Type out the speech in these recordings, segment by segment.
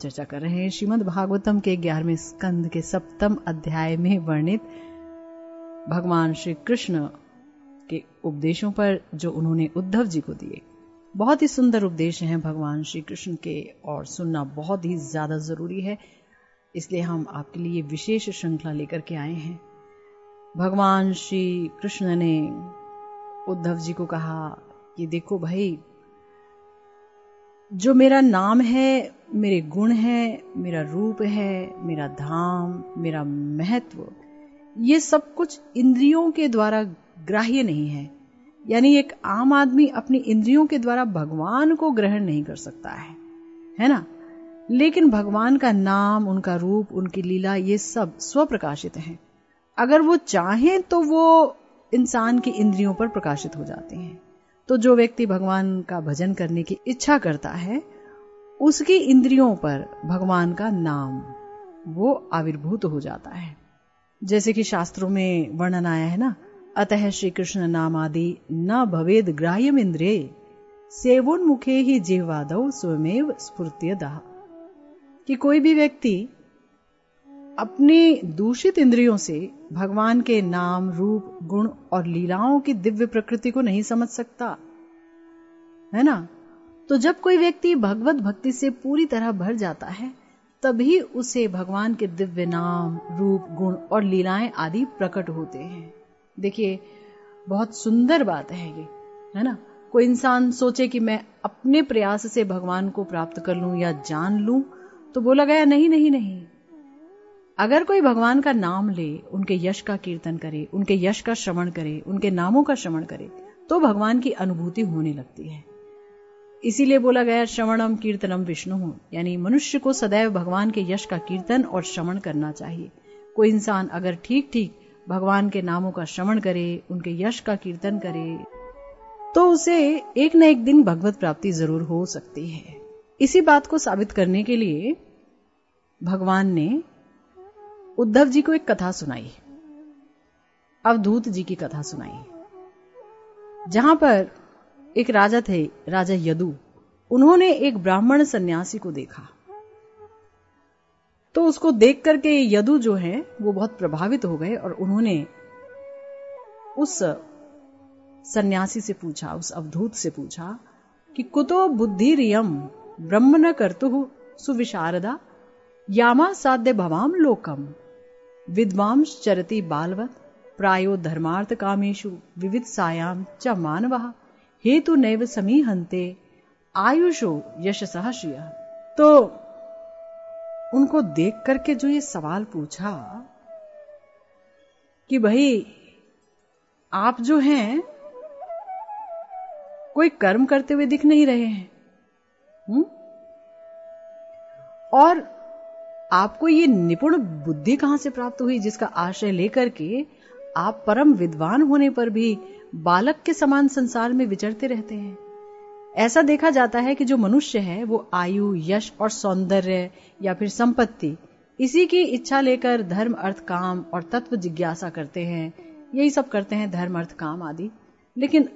चर्चा कर रहे हैं श्रीमद् भागवतम के ग्यारहवें स्कंद के सप्तम अध्याय में वर्णित भगवान श्री कृष्ण के उपदेशों पर जो उन्होंने उद्धव जी को दिए। बहुत ही सुंदर उपदेश हैं भगवान श्री कृष्ण के और सुनना बहुत ही ज़्यादा ज़रूरी है। इसलिए हम आपके लिए विशेष श्रृंखला लेकर के आए हैं। भगवान श्री कृष्ण ने उद्धव जी को कहा कि देखो भाई, जो मेरा नाम है मेरे गुण है, मेरा रूप है, मेरा धाम, मेरा महत्व, ये सब कुछ इंद्रियों के द्वारा ग्राह्य नहीं है। यानी एक आम आदमी अपनी इंद्रियों के द्वारा भगवान को ग्रहण नहीं कर सकता है है ना? लेकिन भगवान का नाम, उनका रूप, उनकी लीला, ये सब स्वप्रकाशित हैं। अगर वो चाहें तो वो इंसान की इंद्रियों पर प्रकाशित हो जाते हैं। तो जो व्यक्ति भगवान का भजन करने की इच्छा करता है उसकी इंद्रियों पर भगवान का नाम वो आविर्भूत हो जाता है। जैसे कि शास्त्रों में वर्णन आया है ना, अतः श्री कृष्ण नाम आदि न भवेद ग्राह्यम इंद्रे सेवोन्मुखे ही जीवादव स्वमेव स्फूर्त्य कि कोई भी व्यक्ति अपने दूषित इंद्रियों से भगवान के नाम, रूप, गुण और लीलाओं की दिव्य प्रकृति को नहीं समझ सकता, है ना? तो जब कोई व्यक्ति भगवत भक्ति से पूरी तरह भर जाता है, तभी उसे भगवान के दिव्य नाम, रूप, गुण और लीलाएँ आदि प्रकट होते हैं। देखिए, बहुत सुंदर बात है ये, है ना? कोई इंसान सोचे कि मैं अपने प्रयास से भगवान को प्राप्त कर लूँ या जान लूँ तो बोला गया, नहीं नहीं नहीं। अगर कोई भगवान का नाम ले, उनके यश का कीर्तन करे, उनके यश का श्रवण करे, उनके नामों का श्रवण करे तो भगवान की अनुभूति होने लगती है। इसीलिए बोला गया, श्रवणम कीर्तनम विष्णु। यानी मनुष्य को सदैव भगवान के यश का कीर्तन और श्रवण करना चाहिए। कोई इंसान अगर ठीक ठीक भगवान के नामों का श्रवण करे, उनके यश का कीर्तन करे तो उसे एक न एक दिन भगवत प्राप्ति ज़रूर हो सकती है। इसी बात को साबित करने के लिए भगवान ने उद्धव जी को एक कथा सुनाई। अवधूत जी की कथा सुनाई। जहाँ पर एक राजा थे, राजा यदु। उन्होंने एक ब्राह्मण सन्यासी को देखा। तो उसको देख करके यदु जो है, वो बहुत प्रभावित हो गए और उन्होंने उस सन्यासी से पूछा, उस अवधूत से पूछा कि कुतो बुद्धि रियम ब्रह्म न करतु सुविशारदा यामा साध्य भवाम लोकम विद्वांस चरती बालवत प्रायो धर्मार्थ कामेशु विविध सायाम च मानव। हेतु नैव समीहंते आयुषो यश सहश्रिय तो उनको देख करके जो ये सवाल पूछा कि भाई, आप जो हैं, कोई कर्म करते हुए दिख नहीं रहे हैं, हुँ? और आपको ये निपुण बुद्धि कहाँ से प्राप्त हुई जिसका आश्रय लेकर के आप परम विद्वान होने पर भी बालक के समान संसार में विचरते रहते हैं। ऐसा देखा जाता है कि जो मनुष्य है, वो आयु, यश और सौंदर्य या फिर संपत्ति, इसी की इच्छा लेकर धर्म, अर्थ, काम और तत्व जिज्ञासा करते हैं। यही सब करते हैं धर्म, अर्थ, काम आदि। लेकिन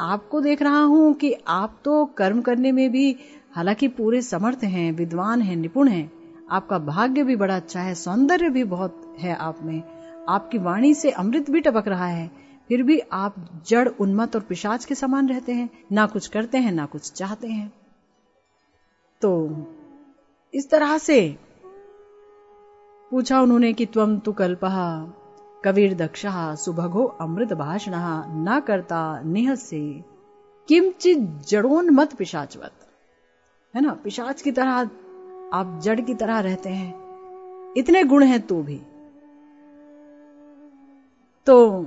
आपको देख रहा हूँ कि आप तो कर्म करने में भी हालाँकि पूरे समर्थ हैं, विद्वान हैं, निपुण हैं। आपका भाग्य भी बड़ा अच्छा है, सौंदर्य भी बहुत है आप में। आपकी वाणी से अमृत भी टपक रहा है, फिर भी आप जड़ उन्मत और पिशाच के समान रहते हैं, ना कुछ करते हैं, ना कुछ चाहते हैं। तो इस तरह से पूछा उन्होंने कि त्वम तु कल्पहा कबीर दक्ष सुभगो अमृत भाषण न करता नेह से किमचित जड़ोन्मत पिशाचवत। है ना? पिशाच की तरह आप जड़ की तरह रहते हैं। इतने गुण हैं तो भी। तो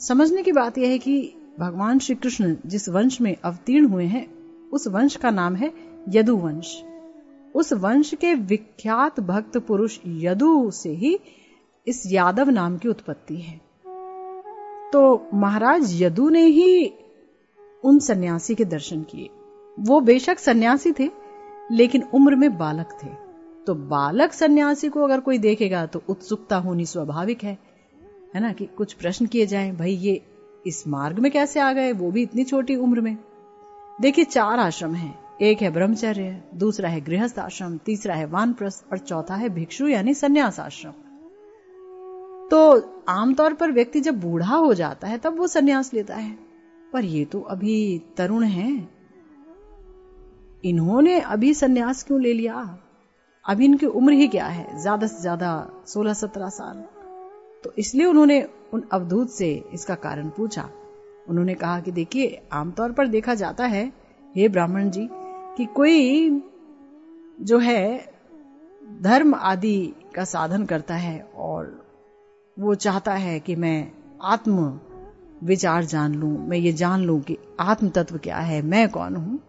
समझने की बात यह है कि भगवान श्री कृष्ण जिस वंश में अवतीर्ण हुए हैं, उस वंश का नाम है यदु वंश उस वंश के विख्यात भक्त पुरुष यदु से ही इस यादव नाम की उत्पत्ति है। तो महाराज यदु ने ही उन सन्यासी के दर्शन किए। वो बेशक सन्यासी थे, लेकिन उम्र में बालक थे। तो बालक सन्यासी को अगर कोई देखेगा तो उत्सुकता होनी स्वाभाविक है। है ना, कि कुछ प्रश्न किए जाएँ, भाई, ये इस मार्ग में कैसे आ गए? वो भी इतनी छोटी उम्र में। देखिए, चार आश्रम हैं। एक है ब्रह्मचर्य, दूसरा है गृहस्थ आश्रम, तीसरा है वानप्रस्थ और चौथा है भिक्षु यानी संन्यास आश्रम। तो आमतौर पर व्यक्ति जब बूढ़ा हो जाता है, तब वो संन्यास लेता है। पर ये तो अभी तरुण है। इन्होंने अभी संन्यास क्यों ले लिया? अभी इनकी उम्र ही क्या है? ज़्यादा से ज़्यादा सोलह सत्रह साल। तो इसलिए उन्होंने उन अवधूत से इसका कारण पूछा। उन्होंने कहा कि देखिए, आमतौर पर देखा जाता है, हे ब्राह्मण जी, कि कोई जो है धर्म आदि का साधन करता है और वो चाहता है कि मैं आत्म विचार जान लूँ, मैं ये जान लूँ कि आत्म तत्व क्या है, मैं कौन हूँ?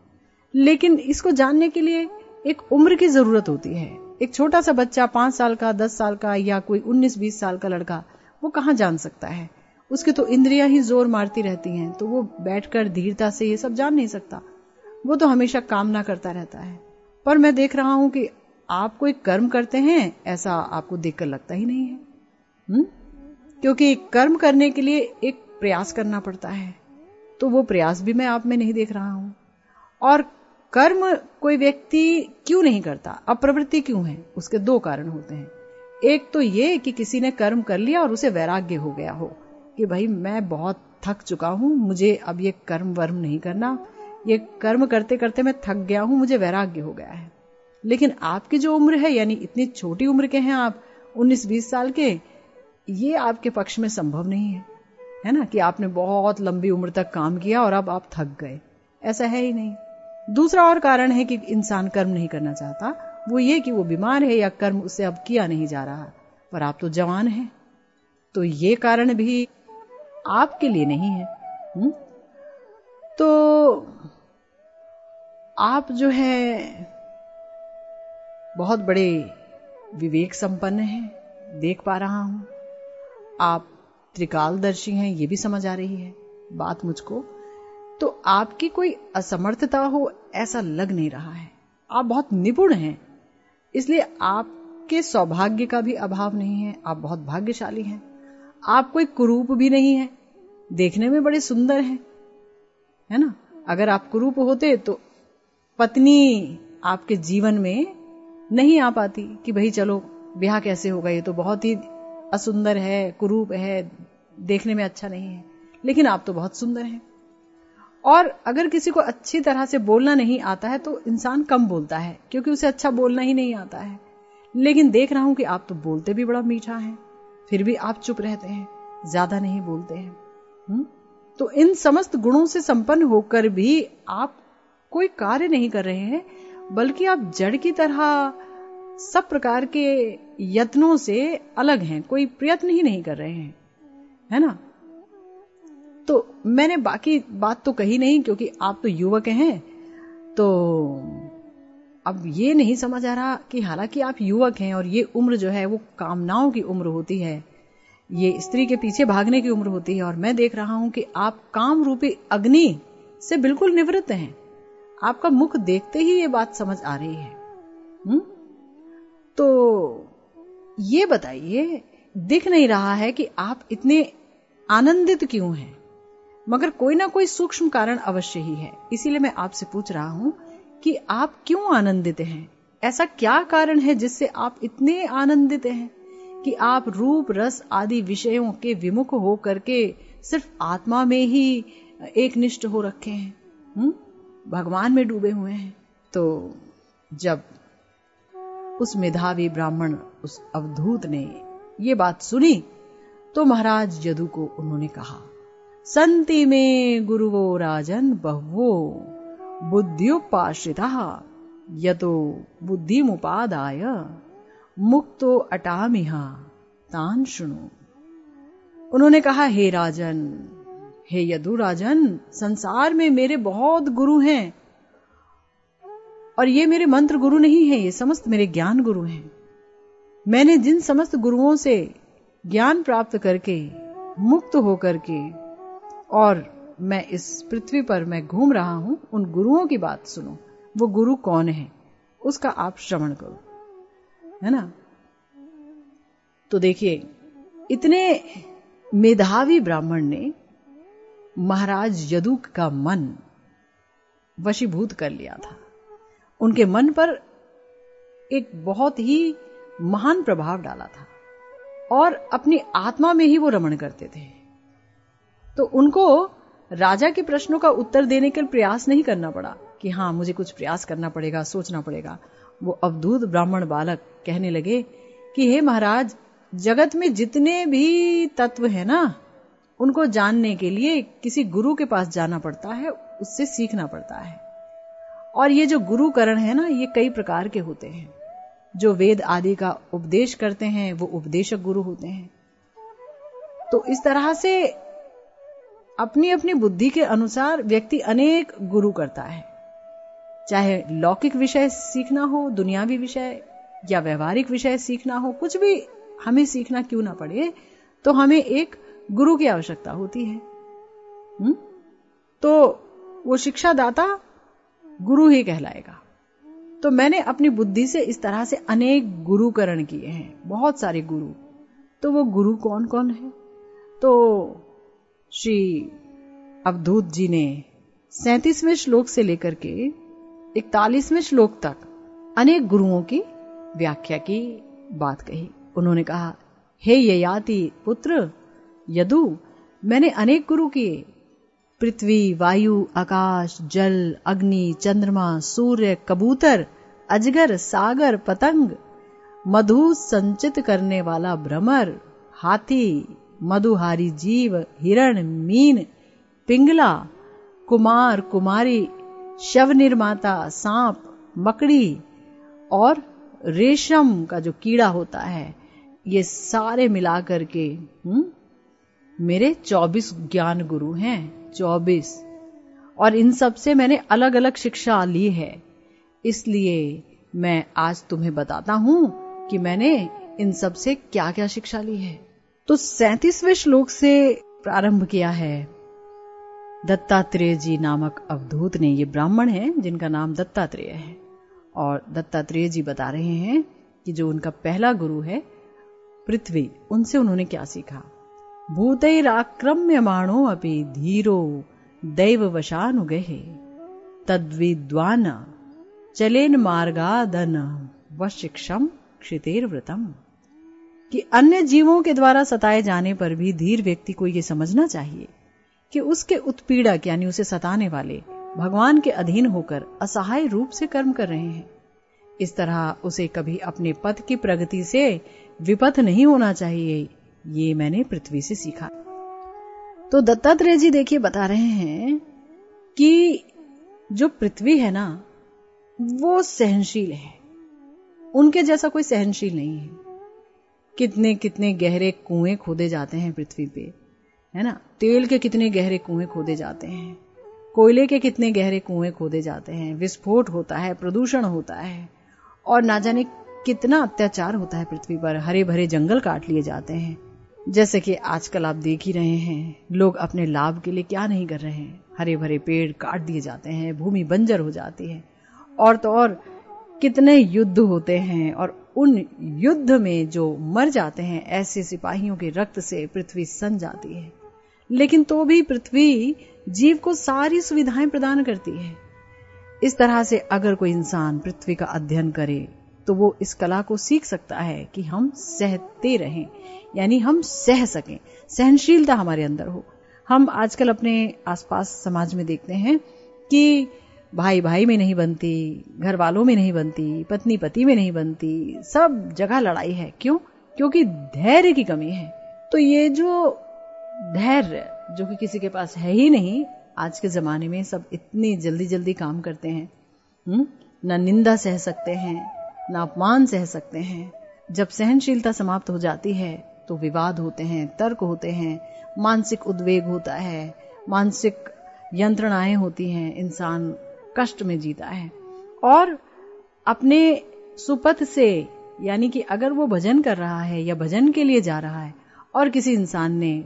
लेकिन इसको जानने के लिए एक उम्र की ज़रूरत होती है। एक छोटा सा बच्चा पाँच साल का, दस साल का या कोई उन्नीस, बीस साल का लड़का, वो कहाँ जान सकता है? उसकी तो इंद्रियाँ ही ज़ोर मारती रहती हैं तो वो बैठकर धीरता से ये सब जान नहीं सकता। वो तो हमेशा कामना करता रहता है। पर मैं देख रहा हूँ कि आप कोई कर्म करते हैं, ऐसा आपको देखकर लगता ही नहीं है। हुँ? क्योंकि कर्म करने के लिए एक प्रयास करना पड़ता है। तो वो प्रयास भी मैं आप में नहीं देख रहा हूँ। और कर्म कोई व्यक्ति क्यों नहीं करता? अप्रवृत्ति क्यों है? उसके दो कारण होते हैं। एक तो ये कि किसी ने कर्म कर लिया और उसे वैराग्य हो गया हो कि भाई मैं बहुत थक चुका हूँ, मुझे अब ये कर्म वर्म नहीं करना। ये कर्म करते करते मैं थक गया हूँ, मुझे वैराग्य हो गया है। लेकिन आपकी जो उम्र है, यानी इतनी छोटी उम्र के हैं आप 19-20 साल के, ये आपके पक्ष में संभव नहीं है। है ना? कि आपने बहुत लंबी उम्र तक काम किया और अब आप थक गए। ऐसा है ही नहीं। दूसरा और कारण है कि इंसान कर्म नहीं करना चाहता। वो ये कि वो बीमार है या कर्म उससे अब किया नहीं जा रहा। पर आप तो जवान हैं। तो ये कारण भी आपके लिए नहीं है? हम्म? तो आप जो है, बहुत बड़े विवेक संपन्न हैं। देख पा रहा हूँ। आप त्रिकालदर्शी हैं, ये भी समझ आ रही है। बात मुझको तो आपकी कोई असमर्थता हो, ऐसा लग नहीं रहा है। आप बहुत निपुण हैं, इसलिए आपके सौभाग्य का भी अभाव नहीं है, आप बहुत भाग्यशाली हैं। आप कोई कुरूप भी नहीं है, देखने में बड़े सुंदर हैं, है ना? अगर आप कुरूप होते तो पत्नी आपके जीवन में नहीं आ पाती कि भाई चलो, ब्याह कैसे होगा, ये तो बहुत ही असुंदर है, कुरूप है, देखने में अच्छा नहीं है। लेकिन आप तो बहुत सुंदर हैं। और अगर किसी को अच्छी तरह से बोलना नहीं आता है तो इंसान कम बोलता है, क्योंकि उसे अच्छा बोलना ही नहीं आता है। लेकिन देख रहा हूँ कि आप तो बोलते भी बड़ा मीठा है, फिर भी आप चुप रहते हैं, ज़्यादा नहीं बोलते हैं। हुँ? तो इन समस्त गुणों से संपन्न होकर भी आप कोई कार्य नहीं कर रहे हैं, बल्कि आप जड़ की तरह सब प्रकार के यत्नों से अलग हैं, कोई प्रयत्न ही नहीं कर रहे हैं। है ना? तो मैंने बाकी बात तो कही नहीं, क्योंकि आप तो युवक हैं। तो अब ये नहीं समझ आ रहा कि हालाँकि आप युवक हैं और ये उम्र जो है, वो कामनाओं की उम्र होती है। ये स्त्री के पीछे भागने की उम्र होती है और मैं देख रहा हूँ कि आप काम रूपी अग्नि से बिल्कुल निवृत्त हैं। आपका मुख देखते ही ये बात समझ आ रही है। हुँ? तो ये बताइए, दिख नहीं रहा है कि आप इतने आनंदित क्यों हैं? मगर कोई ना कोई सूक्ष्म कारण अवश्य ही है। इसीलिए मैं आपसे पूछ रहा हूँ कि आप क्यों आनंदित हैं? ऐसा क्या कारण है जिससे आप इतने आनंदित हैं कि आप रूप, रस आदि विषयों के विमुख हो करके सिर्फ़ आत्मा में ही एक निष्ठ हो रखे हैं? हुँ? भगवान में डूबे हुए हैं। तो जब उस मेधावी ब्राह्मण, उस अवधूत ने ये बात सुनी तो महाराज यदु को उन्होंने कहा संति में गुरुवो राजन बहुवो। बुद्धियोपाश्रिता, यतो बुद्धिमुपादाय। मुक्तो अटामिहा, तान सुनो उन्होंने कहा, हे राजन, हे यदु राजन, संसार में मेरे बहुत गुरु हैं। और ये मेरे मंत्र गुरु नहीं है, ये समस्त मेरे ज्ञान गुरु हैं। मैंने जिन समस्त गुरुओं से ज्ञान प्राप्त करके, मुक्त होकर के और मैं इस पृथ्वी पर मैं घूम रहा हूँ, उन गुरुओं की बात सुनो। वो गुरु कौन है? उसका आप श्रवण करो। है ना? तो देखिए, इतने मेधावी ब्राह्मण ने महाराज यदुक का मन वशीभूत कर लिया था। उनके मन पर एक बहुत ही महान प्रभाव डाला था और अपनी आत्मा में ही वो रमण करते थे। तो उनको राजा के प्रश्नों का उत्तर देने के प्रयास नहीं करना पड़ा कि हाँ मुझे कुछ प्रयास करना पड़ेगा, सोचना पड़ेगा। वो अवधूत ब्राह्मण बालक कहने लगे कि, हे महाराज, जगत में जितने भी तत्व है ना, उनको जानने के लिए किसी गुरु के पास जाना पड़ता है, उससे सीखना पड़ता है। और ये जो गुरुकरण है ना, ये कई प्रकार के होते हैं। जो वेद आदि का उपदेश करते हैं, वो उपदेशक गुरु होते हैं। तो इस तरह से अपनी अपनी बुद्धि के अनुसार व्यक्ति अनेक गुरु करता है। चाहे लौकिक विषय सीखना हो, दुनियावी विषय या व्यवहारिक विषय सीखना हो, कुछ भी हमें सीखना क्यों ना पड़े तो हमें एक गुरु की आवश्यकता होती है। हुँ? तो वो शिक्षादाता गुरु ही कहलाएगा। तो मैंने अपनी बुद्धि से इस तरह से अनेक गुरुकरण किए हैं, बहुत सारे गुरु। तो वो गुरु कौन कौन है? तो श्री अवधूत जी ने सैतीसवें श्लोक से लेकर के इकतालीसवें श्लोक तक अनेक गुरुओं की व्याख्या की बात कही। उन्होंने कहा, हे ययाति पुत्र, यदु मैंने अनेक गुरु किए। पृथ्वी, वायु, आकाश, जल, अग्नि, चंद्रमा, सूर्य, कबूतर, अजगर, सागर, पतंग, मधु संचित करने वाला भ्रमर, हाथी मधुहारी जीव, हिरण, मीन, पिंगला, कुमार, कुमारी, शव निर्माता, सांप, मकड़ी और रेशम का जो कीड़ा होता है, ये सारे मिलाकर के हुँ? मेरे चौबीस ज्ञान गुरु हैं, चौबीस और इन सबसे मैंने अलग अलग शिक्षा ली है इसलिए मैं आज तुम्हें बताता हूँ कि मैंने इन सबसे क्या क्या शिक्षा ली है तो सैतीसवें श्लोक से प्रारंभ किया है। दत्तात्रेय जी नामक अवधूत ने ये ब्राह्मण है, जिनका नाम दत्तात्रेय है। और दत्तात्रेय जी बता रहे हैं कि जो उनका पहला गुरु है, पृथ्वी, उनसे उन्होंने क्या सीखा? भूतैराक्रम्यमाणो अपि धीरो दैववशानुगहे, तद्विद्वान चलेन मार्गादन वशिक्षम क्षितेर्व्रतम कि अन्य जीवों के द्वारा सताए जाने पर भी धीर व्यक्ति को यह समझना चाहिए कि उसके उत्पीड़क, यानी उसे सताने वाले, भगवान के अधीन होकर असहाय रूप से कर्म कर रहे हैं। इस तरह उसे कभी अपने पथ की प्रगति से विपथ नहीं होना चाहिए, ये मैंने पृथ्वी से सीखा। तो दत्तात्रेय जी देखिए, बता रहे हैं कि जो पृथ्वी है ना, वो सहनशील है। उनके जैसा कोई सहनशील नहीं है। कितने कितने गहरे कुएँ खोदे जाते हैं पृथ्वी पे, है ना? तेल के कितने गहरे कुएँ खोदे जाते हैं, कोयले के कितने गहरे कुएँ खोदे जाते हैं, विस्फोट होता है, प्रदूषण होता है, और ना जाने कितना अत्याचार होता है पृथ्वी पर हरे भरे जंगल काट लिए जाते हैं। जैसे कि आजकल आप देख ही रहे हैं, लोग अपने लाभ के लिए क्या नहीं कर रहे हैं? हरे भरे पेड़ काट दिए जाते हैं, भूमि बंजर हो जाती है, और तो और कितने युद्ध होते हैं, और उन युद्ध में जो मर जाते हैं, ऐसे सिपाहियों के रक्त से पृथ्वी सन जाती है। लेकिन तो भी पृथ्वी जीव को सारी सुविधाएँ प्रदान करती है। इस तरह से अगर कोई इंसान पृथ्वी का अध्ययन करे तो वो इस कला को सीख सकता है कि हम सहते रहें, यानी हम सह सकें। सहनशीलता हमारे अंदर हो। हम आजकल अपने आसपास समाज में देखते हैं कि भाई भाई में नहीं बनती घर वालों में नहीं बनती पत्नी पति में नहीं बनती, सब जगह लड़ाई है। क्यों? क्योंकि धैर्य की कमी है। तो ये जो धैर्य, जो कि किसी के पास है ही नहीं, आज के जमाने में सब इतनी जल्दी जल्दी काम करते हैं। हम्म? न निंदा सह सकते हैं, ना अपमान सह सकते हैं। जब सहनशीलता समाप्त हो जाती है तो विवाद होते हैं, तर्क होते हैं, मानसिक उद्वेग होता है, मानसिक यंत्रणाएँ होती हैं, इंसान कष्ट में जीता है। और अपने सुपथ से, यानी कि अगर वो भजन कर रहा है या भजन के लिए जा रहा है, और किसी इंसान ने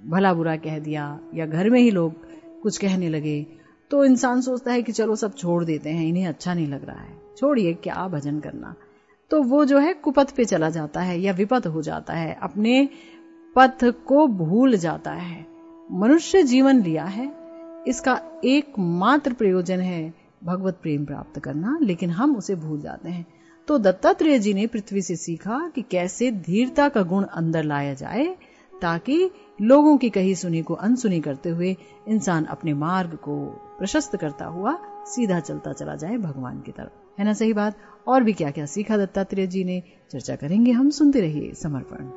भला बुरा कह दिया या घर में ही लोग कुछ कहने लगे तो इंसान सोचता है कि चलो सब छोड़ देते हैं, इन्हें अच्छा नहीं लग रहा है। छोड़िए, क्या भजन करना। तो वो जो है कुपथ पे चला जाता है या विपथ हो जाता है, अपने पथ को भूल जाता है। मनुष्य जीवन लिया है इसका एकमात्र प्रयोजन है भगवत प्रेम प्राप्त करना, लेकिन हम उसे भूल जाते हैं। तो दत्तात्रेय जी ने पृथ्वी से सीखा कि कैसे धीरता का गुण अंदर लाया जाए, ताकि लोगों की कही सुनी को अनसुनी करते हुए इंसान अपने मार्ग को प्रशस्त करता हुआ सीधा चलता चला जाए भगवान की तरफ़। है ना, सही बात? और भी क्या क्या सीखा दत्तात्रेय जी ने? चर्चा करेंगे हम, सुनते रहिए समर्पण।